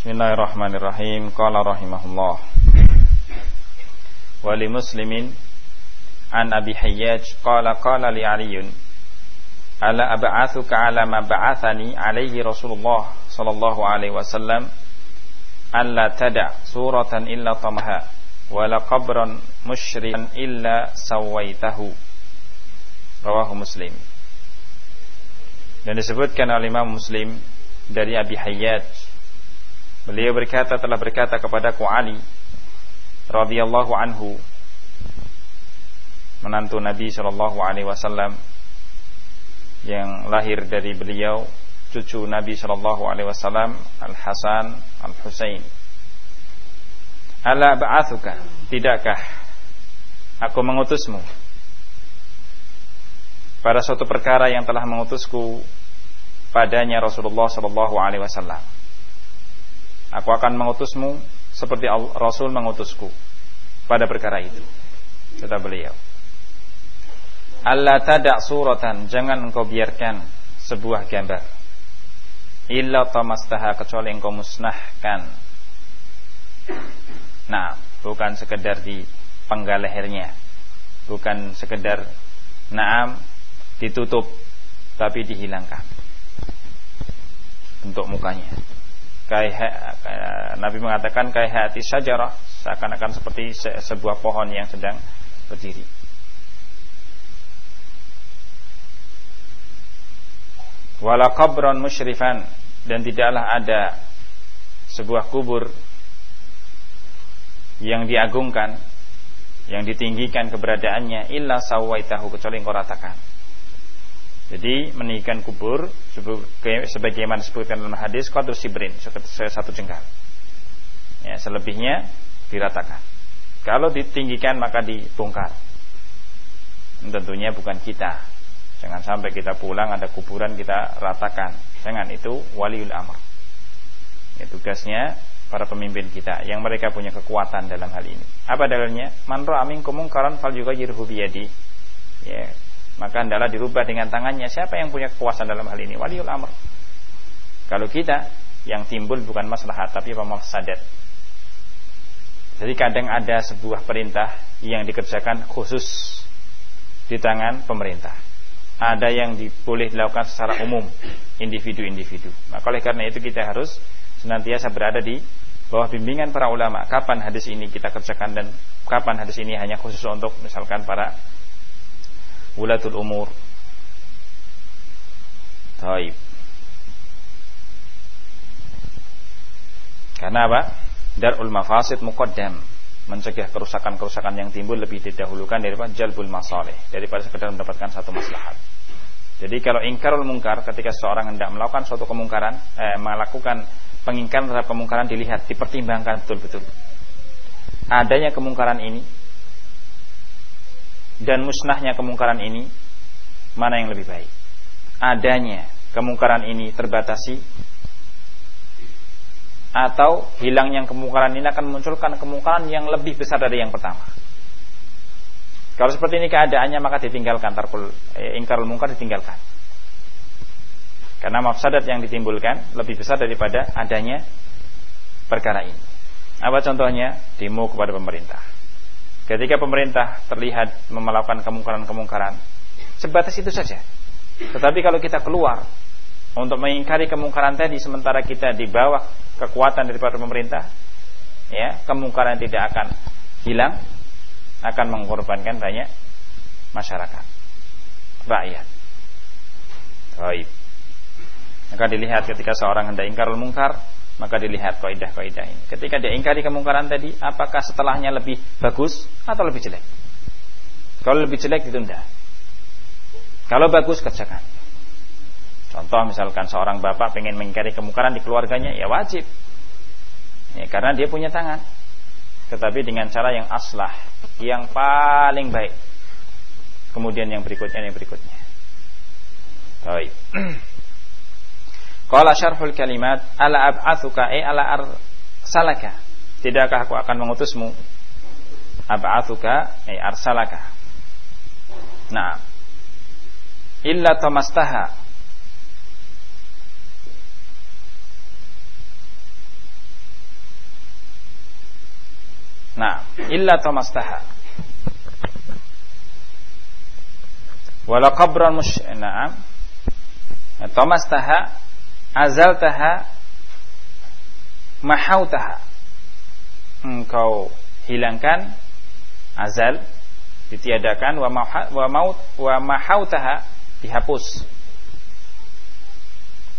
Bismillahirrahmanirrahim. Qala rahimahullah. Wa li muslimin an Abi Hayyaj qala qala li Aliyun ala ab'athuka ala ma ba'athani alaihi Rasulullah sallallahu alaihi wasallam alla tada suratan illa tamaha wala qabran musyrikan illa sawaitahu rawahu muslim dan disebutkan oleh Imam Muslim dari Abi Hayyat beliau berkata telah berkata kepadaku Ali radhiyallahu anhu menantu Nabi sallallahu alaihi wasallam yang lahir dari beliau cucu Nabi Shallallahu Alaihi Wasallam Al Hasan Al Husain. Ala ba'athuka Tidakkah Aku mengutusmu Pada suatu perkara yang telah mengutusku Padanya Rasulullah Shallallahu Alaihi Wasallam Aku akan mengutusmu Seperti Rasul mengutusku Pada perkara itu Kata beliau Allah tadak suratan Jangan engkau biarkan Sebuah gambar illa tamastaha kecuali engkau musnahkan. Nah, bukan sekedar di penggal lehernya, bukan sekedar naam ditutup, tapi dihilangkan bentuk mukanya. Kayak Nabi mengatakan kayak hati sajarah seakan-akan seperti sebuah pohon yang sedang berdiri. Wala qabran musyrifan dan tidaklah ada sebuah kubur yang diagungkan yang ditinggikan keberadaannya illa sawaitahu kecuali engkau ratakan. Jadi meninggikan kubur sebagaimana disebutkan dalam hadis qadru sibrin satu jengkal. Ya, selebihnya diratakan. Kalau ditinggikan maka dibongkar. Tentunya bukan kita. Jangan sampai kita pulang ada kuburan kita ratakan. Jangan itu waliul amr. Ya, tugasnya para pemimpin kita yang mereka punya kekuatan dalam hal ini. Apa dalilnya? Man ra'a minkum munkaran falyughayyirhu biyadi. Ya, maka hendaklah dirubah dengan tangannya. Siapa yang punya kekuasaan dalam hal ini? Waliul amr. Kalau kita yang timbul bukan maslahat tapi sadat. Jadi kadang ada sebuah perintah yang dikerjakan khusus di tangan pemerintah ada yang boleh dilakukan secara umum individu-individu. Maka oleh karena itu kita harus senantiasa berada di bawah bimbingan para ulama. Kapan hadis ini kita kerjakan dan kapan hadis ini hanya khusus untuk misalkan para ulatul umur. Taib. Karena apa? Darul mafasid muqaddam mencegah kerusakan-kerusakan yang timbul lebih didahulukan daripada jalbul masalih daripada sekedar mendapatkan satu maslahat. Jadi kalau ingkarul mungkar ketika seorang hendak melakukan suatu kemungkaran, eh, melakukan pengingkaran terhadap kemungkaran dilihat, dipertimbangkan betul-betul. Adanya kemungkaran ini dan musnahnya kemungkaran ini mana yang lebih baik? Adanya kemungkaran ini terbatasi atau hilangnya kemungkaran ini akan memunculkan kemungkaran yang lebih besar dari yang pertama. Kalau seperti ini keadaannya maka ditinggalkan tarkul eh, ingkarul mungkar ditinggalkan. Karena mafsadat yang ditimbulkan lebih besar daripada adanya perkara ini. Apa contohnya? Demo kepada pemerintah. Ketika pemerintah terlihat melakukan kemungkaran-kemungkaran, sebatas itu saja. Tetapi kalau kita keluar untuk mengingkari kemungkaran tadi sementara kita di bawah kekuatan daripada pemerintah ya kemungkaran tidak akan hilang akan mengorbankan banyak masyarakat rakyat baik maka dilihat ketika seorang hendak ingkarul mungkar maka dilihat kaidah-kaidah ini ketika dia ingkari kemungkaran tadi apakah setelahnya lebih bagus atau lebih jelek kalau lebih jelek ditunda kalau bagus kerjakan Contoh misalkan seorang bapak pengen mengingkari kemungkaran di keluarganya, ya wajib. Ya, karena dia punya tangan. Tetapi dengan cara yang aslah, yang paling baik. Kemudian yang berikutnya, yang berikutnya. Baik. Qala syarhul kalimat ala ab'athuka ay ala arsalaka. Tidakkah aku akan mengutusmu? Ab'athuka ay arsalaka. Nah. Illa tamastaha Nah, illa tamastaha. Wala qabran mush na'am. Tamastaha azaltaha mahautaha. Engkau hilangkan azal ditiadakan wa maut wa mahautaha dihapus.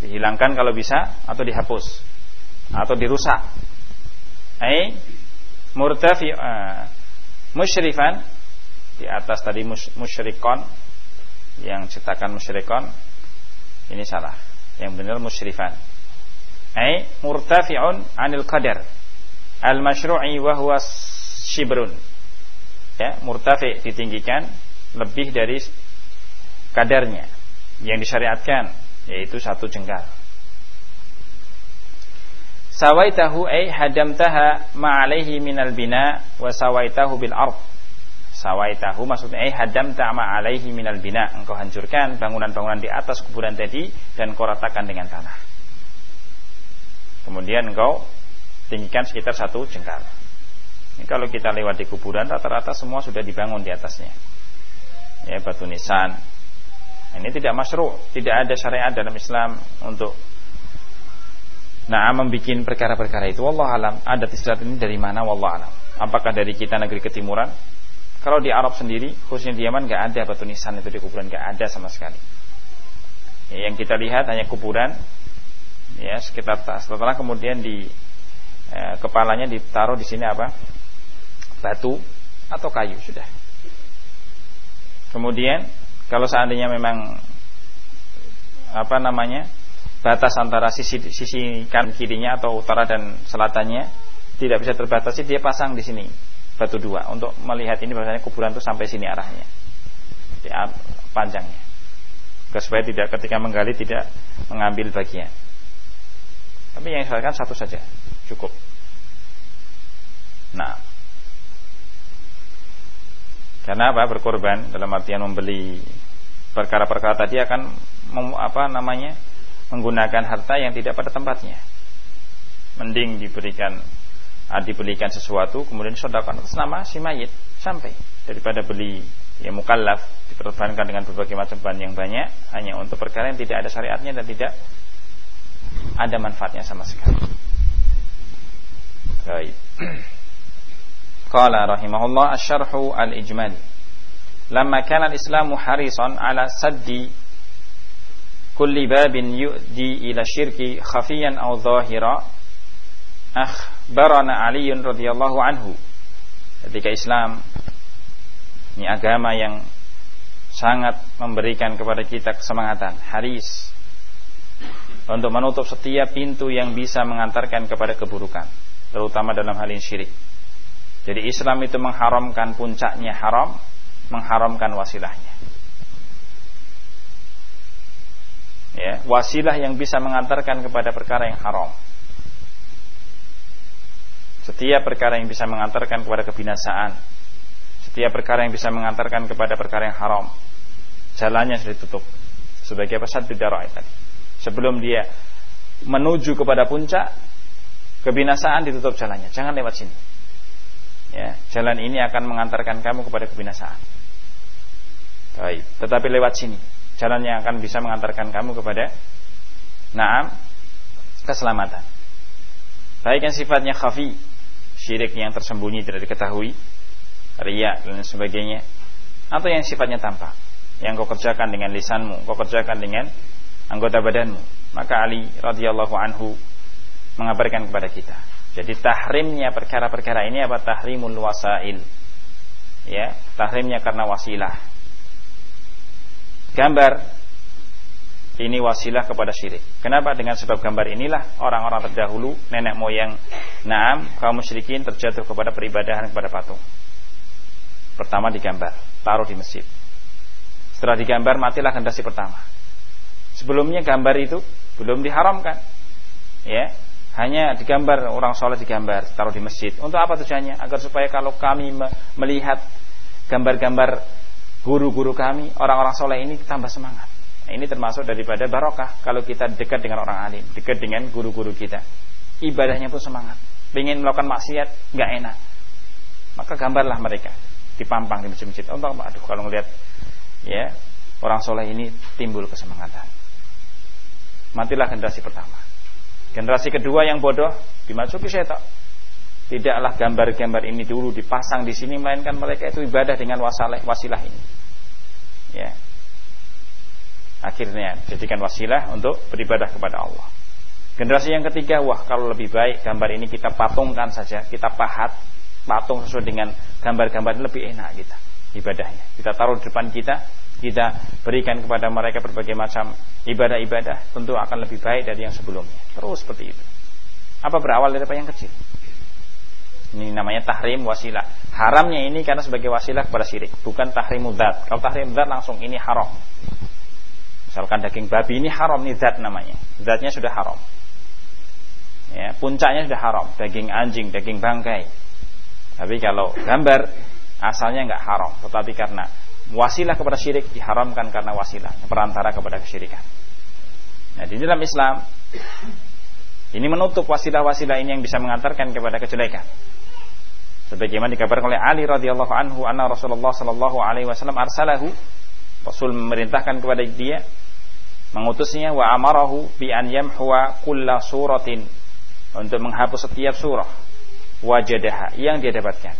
Dihilangkan kalau bisa atau dihapus atau dirusak. Ai murtafi uh, musyrifan di atas tadi musyrikon yang cetakan musyrikon ini salah yang benar musyrifan ai murtafi'un 'anil qadar. Al masyru'i wa huwa shibrun. Ya murtafi ditinggikan lebih dari kadarnya yang disyariatkan yaitu satu jengkal. Sawaitahu ay hadamtaha ma'alaihi minal bina wa sawaitahu bil ard sawaitahu maksudnya ay hadamta ma'alaihi minal bina. Engkau hancurkan bangunan-bangunan di atas kuburan tadi dan kau ratakan dengan tanah. Kemudian engkau tinggikan sekitar satu jengkal. Ini kalau kita lewat di kuburan rata-rata semua sudah dibangun di atasnya. Ya batu nisan. Ini tidak masru tidak ada syariat dalam Islam untuk Nah, membuat perkara-perkara itu. Allah alam. Ada istilah ini dari mana? Wallah alam. Apakah dari kita negeri ketimuran? Kalau di Arab sendiri, khususnya di Yaman nggak ada batu nisan itu di kuburan nggak ada sama sekali. Ya, yang kita lihat hanya kuburan ya sekitar setelah kemudian di eh, kepalanya ditaruh di sini apa? batu atau kayu sudah. Kemudian kalau seandainya memang apa namanya? batas antara sisi sisi kan kirinya atau utara dan selatannya tidak bisa terbatasi dia pasang di sini batu dua. Untuk melihat ini bahasanya kuburan itu sampai sini arahnya. Ya, panjangnya. Supaya tidak ketika menggali tidak mengambil bagian. Tapi yang saya satu saja. Cukup. Nah. Karena apa? Berkorban dalam artian membeli perkara-perkara tadi akan apa namanya menggunakan harta yang tidak pada tempatnya. Mending diberikan ah, dibelikan sesuatu kemudian sodakan atas nama si mayit sampai daripada beli ya mukallaf diperbankan dengan berbagai macam bahan yang banyak hanya untuk perkara yang tidak ada syariatnya dan tidak ada manfaatnya sama sekali. Baik. Qala rahimahullah asy-syarhu al-ijmali. Lamma kana al-Islamu harisan ala saddi kulli babin yu'di ila syirki khafiyan aw zahira akhbarana Ali radhiyallahu anhu. Ketika Islam ini agama yang sangat memberikan kepada kita kesemangatan haris untuk menutup setiap pintu yang bisa mengantarkan kepada keburukan terutama dalam hal ini syirik. Jadi Islam itu mengharamkan puncaknya haram mengharamkan wasilahnya. Ya, wasilah yang bisa mengantarkan kepada perkara yang haram. Setiap perkara yang bisa mengantarkan kepada kebinasaan, setiap perkara yang bisa mengantarkan kepada perkara yang haram, jalannya sudah ditutup. Sebagai pesan tidak tadi. Sebelum dia menuju kepada puncak, kebinasaan ditutup jalannya. Jangan lewat sini. Ya, jalan ini akan mengantarkan kamu kepada kebinasaan. Baik, tetapi lewat sini jalan yang akan bisa mengantarkan kamu kepada naam keselamatan. Baik yang sifatnya khafi, syirik yang tersembunyi tidak diketahui, riya dan sebagainya, atau yang sifatnya tampak, yang kau kerjakan dengan lisanmu, kau kerjakan dengan anggota badanmu. Maka Ali radhiyallahu anhu mengabarkan kepada kita. Jadi tahrimnya perkara-perkara ini apa tahrimul wasail. Ya, tahrimnya karena wasilah gambar ini wasilah kepada syirik. Kenapa? Dengan sebab gambar inilah orang-orang terdahulu, nenek moyang Naam, kaum musyrikin terjatuh kepada peribadahan kepada patung. Pertama digambar, taruh di masjid. Setelah digambar, matilah generasi pertama. Sebelumnya gambar itu belum diharamkan. Ya, hanya digambar orang soleh digambar, taruh di masjid. Untuk apa tujuannya? Agar supaya kalau kami melihat gambar-gambar guru-guru kami, orang-orang soleh ini tambah semangat. Ini termasuk daripada barokah kalau kita dekat dengan orang alim, dekat dengan guru-guru kita. Ibadahnya pun semangat. Ingin melakukan maksiat, nggak enak. Maka gambarlah mereka dipampang di masjid-masjid. Oh, aduh kalau ngelihat ya orang soleh ini timbul kesemangatan. Matilah generasi pertama. Generasi kedua yang bodoh dimasuki setan. Tidaklah gambar-gambar ini dulu dipasang di sini melainkan mereka itu ibadah dengan wasilah wasilah ini. Ya. Akhirnya jadikan wasilah untuk beribadah kepada Allah. Generasi yang ketiga, wah kalau lebih baik gambar ini kita patungkan saja, kita pahat, patung sesuai dengan gambar-gambar lebih enak kita ibadahnya. Kita taruh di depan kita, kita berikan kepada mereka berbagai macam ibadah-ibadah, tentu akan lebih baik dari yang sebelumnya. Terus seperti itu. Apa berawal dari apa yang kecil? Ini namanya tahrim wasilah. Haramnya ini karena sebagai wasilah kepada syirik, bukan tahrim mudat. Kalau tahrim mudat langsung ini haram. Misalkan daging babi ini haram nih zat namanya. Zatnya sudah haram. Ya, puncaknya sudah haram. Daging anjing, daging bangkai. Tapi kalau gambar asalnya nggak haram, tetapi karena wasilah kepada syirik diharamkan karena wasilah perantara kepada kesyirikan. Nah, di dalam Islam ini menutup wasilah-wasilah ini yang bisa mengantarkan kepada kejelekan sebagaimana dikabarkan oleh Ali radhiyallahu anhu anna Rasulullah sallallahu alaihi wasallam arsalahu Rasul memerintahkan kepada dia mengutusnya wa amarahu bi an yamhuwa kulla suratin. Untuk menghapus setiap surah. Wajadaha yang dia dapatkan.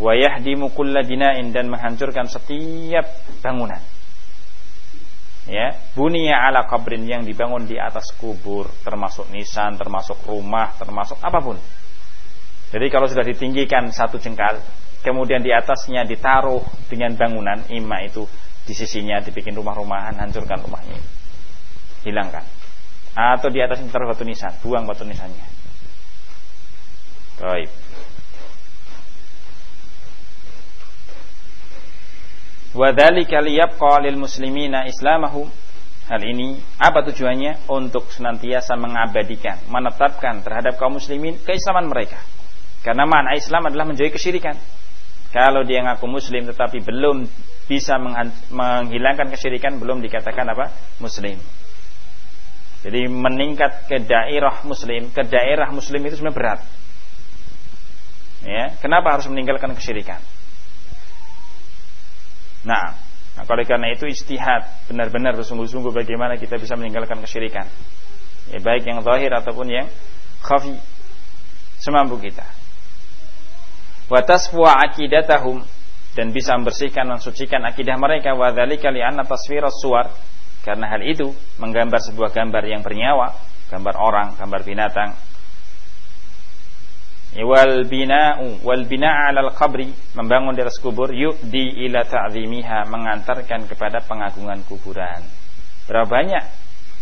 Wa yahdimu kulla bina'in dan menghancurkan setiap bangunan. Ya bunia ala kabrin yang dibangun di atas kubur. Termasuk nisan termasuk rumah termasuk apa pun. Jadi kalau sudah ditinggikan satu jengkal, kemudian di atasnya ditaruh dengan bangunan ima itu di sisinya dibikin rumah-rumahan, hancurkan rumahnya. Hilangkan. Atau di atasnya ditaruh batu nisan, buang batu nisannya. Baik. Wadhalika liyabqa lil muslimina islamahum Hal ini apa tujuannya? Untuk senantiasa mengabadikan, menetapkan terhadap kaum muslimin keislaman mereka. Karena makna Islam adalah menjauhi kesyirikan. Kalau dia ngaku muslim tetapi belum bisa menghilangkan kesyirikan belum dikatakan apa? muslim. Jadi meningkat ke daerah muslim, ke daerah muslim itu sebenarnya berat. Ya, kenapa harus meninggalkan kesyirikan? Nah, nah kalau karena itu istihad benar-benar bersungguh-sungguh bagaimana kita bisa meninggalkan kesyirikan. Ya, baik yang zahir ataupun yang khafi semampu kita wa tasfuwa aqidatahum dan bisa membersihkan dan sucikan akidah mereka. Wa dzalika li'anna taswira suwar. Karena hal itu menggambar sebuah gambar yang bernyawa gambar orang gambar binatang. Wal bina'u wal bina'a 'alal qabri membangun di atas kubur yu'di ila ta'zimiha mengantarkan kepada pengagungan kuburan. Berapa banyak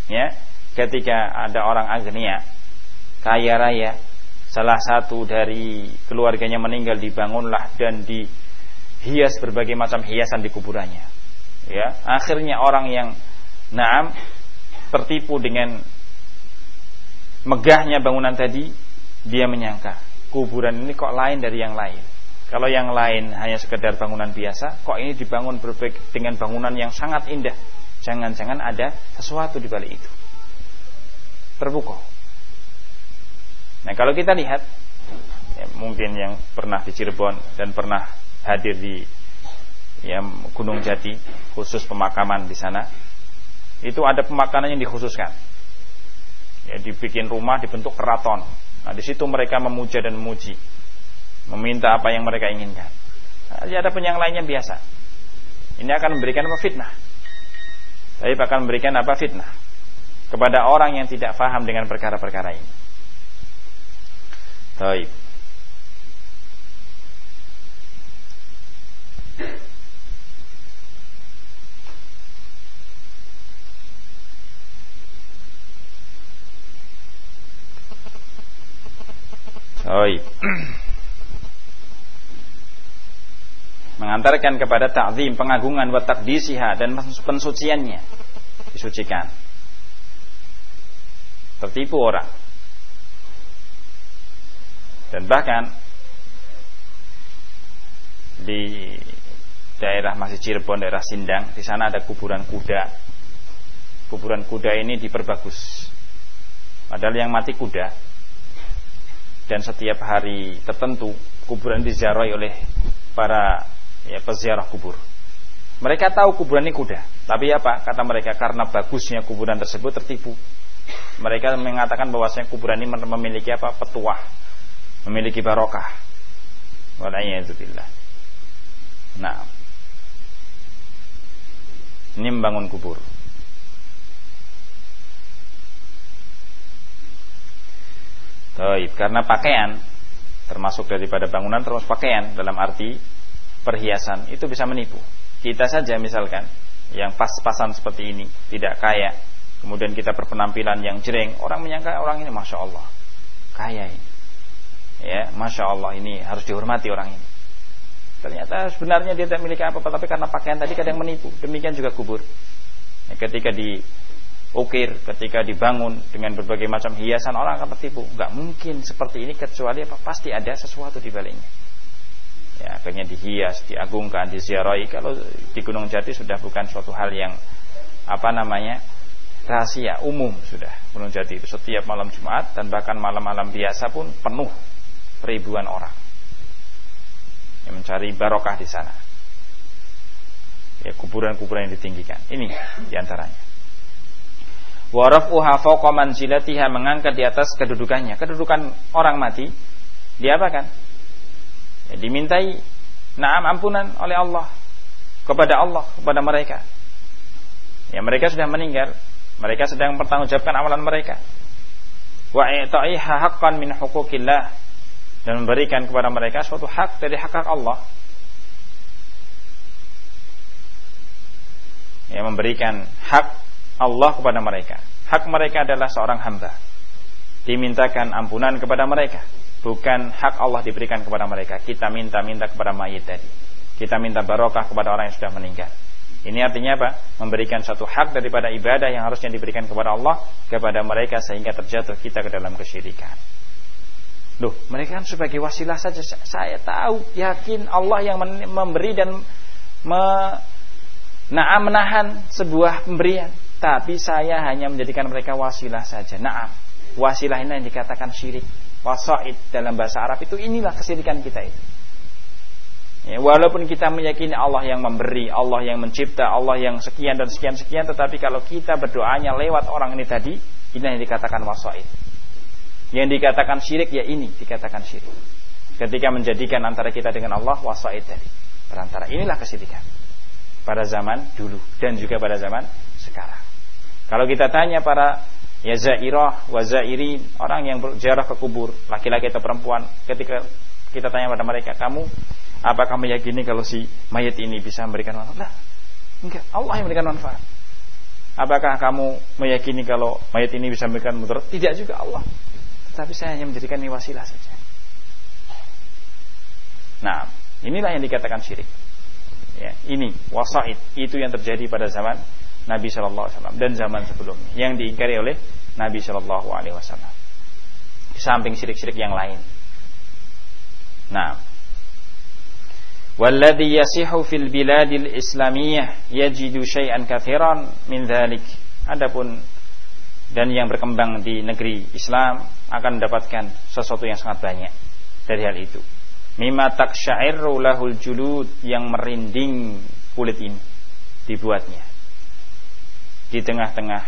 ya ketika ada orang agnia kaya raya salah satu dari keluarganya meninggal dibangunlah dan dihias berbagai macam hiasan di kuburannya. Ya, akhirnya orang yang naam tertipu dengan megahnya bangunan tadi, dia menyangka kuburan ini kok lain dari yang lain. Kalau yang lain hanya sekedar bangunan biasa, kok ini dibangun berbagai dengan bangunan yang sangat indah. Jangan-jangan ada sesuatu di balik itu. Terpukau. Nah kalau kita lihat ya, mungkin yang pernah di Cirebon dan pernah hadir di ya, Gunung Jati khusus pemakaman di sana. Itu ada pemakanan yang dikhususkan. Ya dibikin rumah dibentuk keraton. Nah di situ mereka memuja dan memuji. Meminta apa yang mereka inginkan. Nah, ada pun yang lainnya biasa. Ini akan memberikan apa? Fitnah. Tapi akan memberikan apa? Fitnah. Kepada orang yang tidak faham dengan perkara-perkara ini. Taib. Mengantarkan kepada ta'zim, pengagungan wa taqdisiha dan pensuciannya. Disucikan. Tertipu orang dan bahkan di daerah masih Cirebon, daerah Sindang, di sana ada kuburan kuda. Kuburan kuda ini diperbagus. Padahal yang mati kuda. Dan setiap hari tertentu kuburan diziarahi oleh para ya, peziarah kubur. Mereka tahu kuburan ini kuda, tapi apa? Kata mereka karena bagusnya kuburan tersebut tertipu. Mereka mengatakan bahwasanya kuburan ini memiliki apa? Petuah, memiliki barokah. Walayyazubillah. Nah, ini membangun kubur. Taib, karena pakaian termasuk daripada bangunan termasuk pakaian dalam arti perhiasan itu bisa menipu. Kita saja misalkan yang pas-pasan seperti ini tidak kaya, kemudian kita berpenampilan yang jering, orang menyangka orang ini masya Allah kaya ini, ya masya Allah ini harus dihormati orang ini. Ternyata sebenarnya dia tidak memiliki apa-apa, tapi karena pakaian tadi kadang menipu. Demikian juga kubur. Ya, ketika di ukir ketika dibangun dengan berbagai macam hiasan orang akan tertipu. Gak mungkin seperti ini kecuali apa? Pasti ada sesuatu di baliknya. Ya, akhirnya dihias, diagungkan, diziarahi. Kalau di Gunung Jati sudah bukan suatu hal yang apa namanya rahasia umum sudah Gunung Jati itu setiap malam Jumat dan bahkan malam-malam biasa pun penuh ribuan orang yang mencari barokah di sana. Ya kuburan-kuburan yang ditinggikan. Ini di antaranya warafuha fawqa manzilatiha mengangkat di atas kedudukannya. Kedudukan orang mati diapakan? Ya, dimintai naam ampunan oleh Allah kepada Allah kepada mereka. Ya mereka sudah meninggal, mereka sedang mempertanggungjawabkan amalan mereka. Wa i'ta'iha haqqan min huquqillah dan memberikan kepada mereka suatu hak dari hak-hak Allah. Ya memberikan hak Allah kepada mereka. Hak mereka adalah seorang hamba. Dimintakan ampunan kepada mereka. Bukan hak Allah diberikan kepada mereka. Kita minta-minta kepada mayit tadi. Kita minta barokah kepada orang yang sudah meninggal. Ini artinya apa? Memberikan satu hak daripada ibadah yang harusnya diberikan kepada Allah kepada mereka sehingga terjatuh kita ke dalam kesyirikan. Loh, mereka kan sebagai wasilah saja. Saya tahu, yakin Allah yang memberi dan me, nah, menahan sebuah pemberian tapi saya hanya menjadikan mereka wasilah saja. Naam, wasilah ini yang dikatakan syirik. Wasaid dalam bahasa Arab itu inilah kesirikan kita itu. Ya, walaupun kita meyakini Allah yang memberi, Allah yang mencipta, Allah yang sekian dan sekian sekian, tetapi kalau kita berdoanya lewat orang ini tadi, ini yang dikatakan wasaid. Yang dikatakan syirik ya ini dikatakan syirik. Ketika menjadikan antara kita dengan Allah wasaid tadi. Perantara inilah kesirikan pada zaman dulu dan juga pada zaman sekarang. Kalau kita tanya para ya zairah wa zairin, orang yang berziarah ke kubur, laki-laki atau perempuan, ketika kita tanya pada mereka, kamu apakah meyakini kalau si mayat ini bisa memberikan manfaat? Nah, enggak, Allah yang memberikan manfaat. Apakah kamu meyakini kalau mayat ini bisa memberikan mudarat? Tidak juga Allah. Tapi saya hanya menjadikan ini wasilah saja. Nah, inilah yang dikatakan syirik. Ya, ini wasaid itu yang terjadi pada zaman Nabi Shallallahu Alaihi Wasallam dan zaman sebelumnya yang diingkari oleh Nabi Shallallahu Alaihi Wasallam. Samping syirik-syirik yang lain. Nah, والذي يصح في البلاد الإسلامية يجد شيئا كثيرا من ذلك adapun dan yang berkembang di negeri Islam akan mendapatkan sesuatu yang sangat banyak dari hal itu mimma taksyairu lahul julud yang merinding kulit ini dibuatnya di tengah-tengah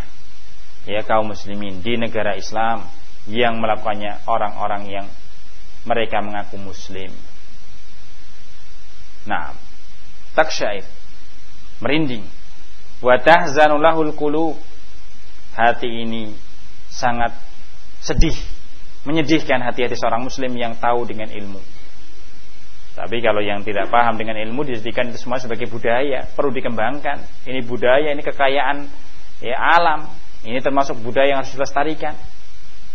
ya kaum muslimin di negara Islam yang melakukannya orang-orang yang mereka mengaku muslim. Nah, taksyair merinding. Wa tahzanu lahul hati ini sangat sedih menyedihkan hati-hati seorang muslim yang tahu dengan ilmu. Tapi kalau yang tidak paham dengan ilmu dijadikan itu semua sebagai budaya perlu dikembangkan. Ini budaya ini kekayaan ya alam. Ini termasuk budaya yang harus dilestarikan.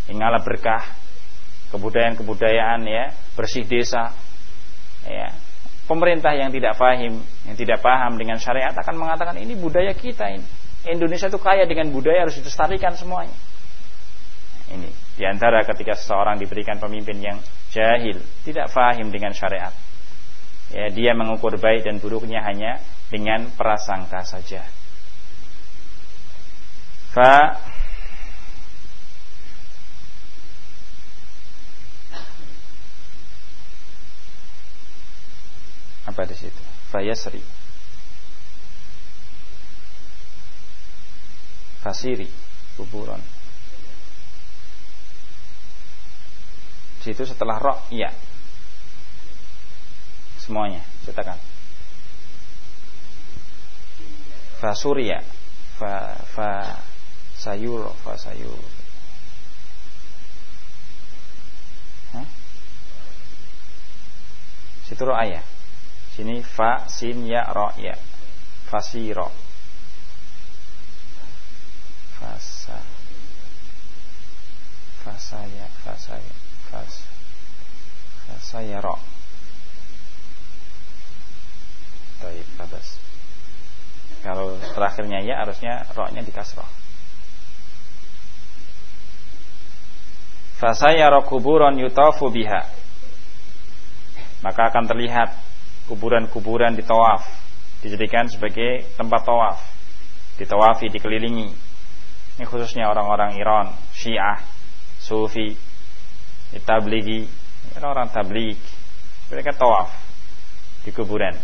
Ini ala berkah, kebudayaan-kebudayaan ya, bersih desa. Ya. Pemerintah yang tidak paham, yang tidak paham dengan syariat akan mengatakan ini budaya kita ini. Indonesia itu kaya dengan budaya harus dilestarikan semuanya. Ini di antara ketika seseorang diberikan pemimpin yang jahil, tidak paham dengan syariat. Ya, dia mengukur baik dan buruknya hanya dengan prasangka saja Fa. Apa di situ? Fa Yasiir, Fa Siri, kuburan. Di situ setelah rok, iya. Semuanya cetakan. Fasuria fa fa sayur fa sayur? Situ roh ayah sini fa sin ya ro ya. Fasiro fasa fasaya fasaya fas fasaya ro. Baik, babas. Kalau terakhirnya ya harusnya roknya dikasroh. Fasaya kuburan yutafu biha. Maka akan terlihat kuburan-kuburan di tawaf dijadikan sebagai tempat tawaf. Ditawafi, dikelilingi. Ini khususnya orang-orang Iran, Syiah, Sufi, Tablighi, orang-orang tabligh. Mereka tawaf di kuburan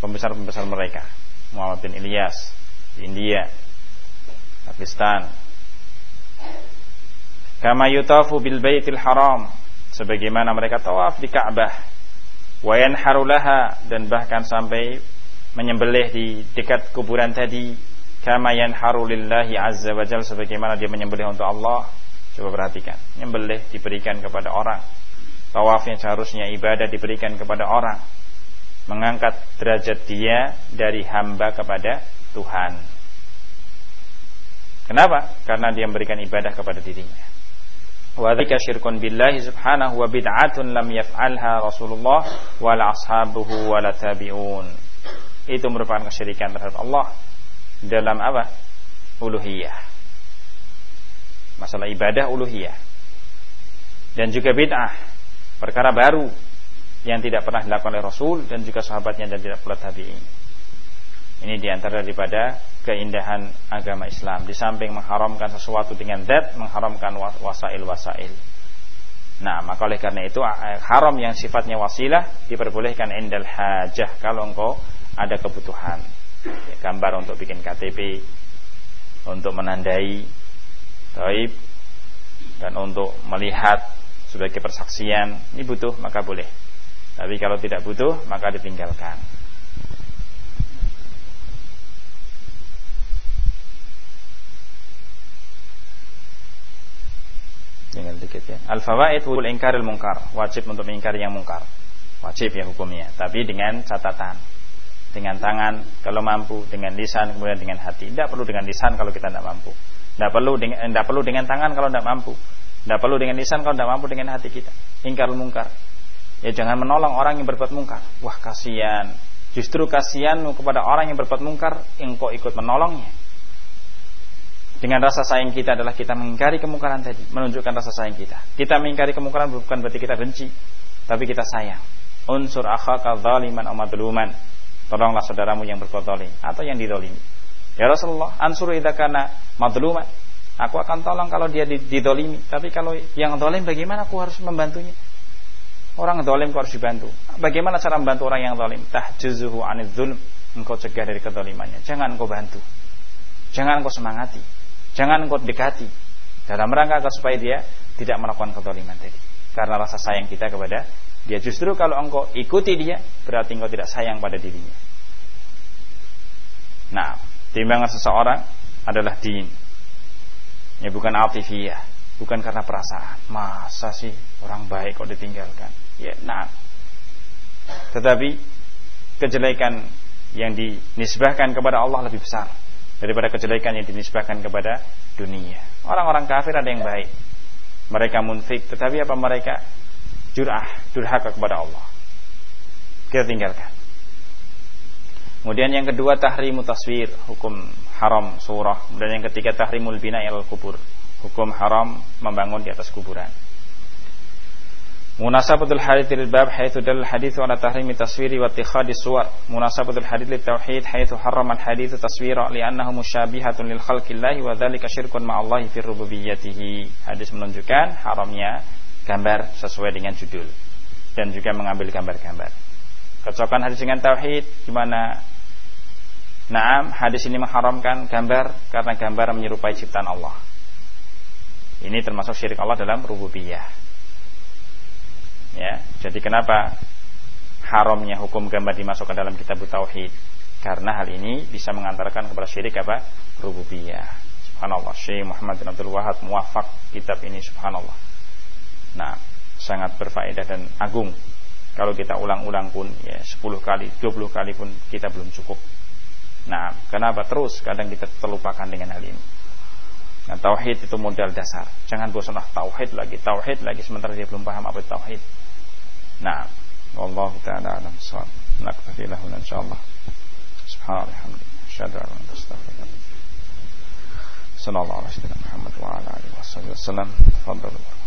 pembesar-pembesar mereka. Muhammad bin Ilyas di India, Pakistan. Kama yutafu bil baitil haram. Sebagaimana mereka tawaf di Ka'bah. Wa yanharulaha dan bahkan sampai menyembelih di dekat kuburan tadi. Kama yanharu lillahi azza wa jalla sebagaimana dia menyembelih untuk Allah. Coba perhatikan. Menyembelih diberikan kepada orang. Tawaf yang seharusnya ibadah diberikan kepada orang. Mengangkat derajat dia dari hamba kepada Tuhan. Kenapa? Karena dia memberikan ibadah kepada dirinya. Wa dzika syirkun billahi subhanahu wa bid'atun lam yaf'alha Rasulullah wal ashabuhu wal tabi'un. Itu merupakan kesyirikan terhadap Allah dalam apa? Uluhiyah. Masalah ibadah uluhiyah. Dan juga bid'ah, perkara baru yang tidak pernah dilakukan oleh Rasul dan juga sahabatnya dan tidak pula tabi'in. Ini di antara daripada keindahan agama Islam. Di samping mengharamkan sesuatu dengan dat, mengharamkan wasail-wasail. Nah, maka oleh karena itu haram yang sifatnya wasilah diperbolehkan indal hajah kalau engkau ada kebutuhan. Ya, gambar untuk bikin KTP, untuk menandai, taib, dan untuk melihat sebagai persaksian, ini butuh maka boleh. Tapi kalau tidak butuh maka ditinggalkan. Tinggal dikit ya. Al-fawaid wul ingkaril mungkar. Wajib untuk mengingkari yang mungkar. Wajib ya hukumnya. Tapi dengan catatan. Dengan tangan kalau mampu, dengan lisan kemudian dengan hati. Tidak perlu dengan lisan kalau kita tidak mampu. Tidak perlu dengan tidak perlu dengan tangan kalau tidak mampu. Tidak perlu dengan lisan kalau tidak mampu dengan hati kita. Ingkarul mungkar. Ya jangan menolong orang yang berbuat mungkar. Wah kasihan. Justru kasihanmu kepada orang yang berbuat mungkar, engkau ikut menolongnya. Dengan rasa sayang kita adalah kita mengingkari kemungkaran tadi, menunjukkan rasa sayang kita. Kita mengingkari kemungkaran bukan berarti kita benci, tapi kita sayang. Unsur akhaka zaliman aw. Tolonglah saudaramu yang berbuat zalim atau yang didolimi. Ya Rasulullah, ansur idza kana madluman. Aku akan tolong kalau dia didolimi, tapi kalau yang zalim bagaimana aku harus membantunya? Orang zalim harus dibantu. Bagaimana cara membantu orang yang zalim? Tahjuzuhu anil zulm. Engkau cegah dari kezalimannya. Jangan engkau bantu. Jangan engkau semangati. Jangan engkau dekati. Dalam rangka supaya dia tidak melakukan kezaliman tadi. Karena rasa sayang kita kepada dia. Justru kalau engkau ikuti dia, berarti engkau tidak sayang pada dirinya. Nah, timbangan seseorang adalah din. Ya bukan altifiyah, bukan karena perasaan. Masa sih orang baik kok ditinggalkan? Ya, nah. Tetapi kejelekan yang dinisbahkan kepada Allah lebih besar daripada kejelekan yang dinisbahkan kepada dunia. Orang-orang kafir ada yang baik. Mereka munfik, tetapi apa mereka jurah, durhaka kepada Allah. Kita tinggalkan. Kemudian yang kedua tahrimu taswir, hukum haram surah. Kemudian yang ketiga tahrimul bina al kubur, hukum haram membangun di atas kuburan. Munasabatul hadits lil bab haitsu dalal hadits ala tahrimi taswiri wa ittikhadi suwar. Munasabatul hadits lit tauhid haitsu harrama al hadits taswira li'annahu musyabihatun lil khalqillahi wa dzalika syirkun ma'allahi fi rububiyyatihi. Hadis menunjukkan haramnya gambar sesuai dengan judul dan juga mengambil gambar-gambar. Kecocokan hadis dengan tauhid gimana? Naam, hadis ini mengharamkan gambar karena gambar menyerupai ciptaan Allah. Ini termasuk syirik Allah dalam rububiyah. Ya, jadi kenapa haramnya hukum gambar dimasukkan dalam kitab tauhid? Karena hal ini bisa mengantarkan kepada syirik apa? Rububiyah. Subhanallah. Syekh Muhammad bin Abdul Wahab muafak kitab ini subhanallah. Nah, sangat berfaedah dan agung. Kalau kita ulang-ulang pun ya 10 kali, 20 kali pun kita belum cukup. Nah, kenapa terus kadang kita terlupakan dengan hal ini? Nah, tauhid itu modal dasar. Jangan bosan ah tauhid lagi, tauhid lagi sementara dia belum paham apa نعم. والله تعالى أعلم. صار. نكتفي له إن شاء الله. سبحانه وبحمده أشهد أن لا أستغفر صلى الله على سيدنا محمد وعلى آله وصحبه وسلم. تفضلوا.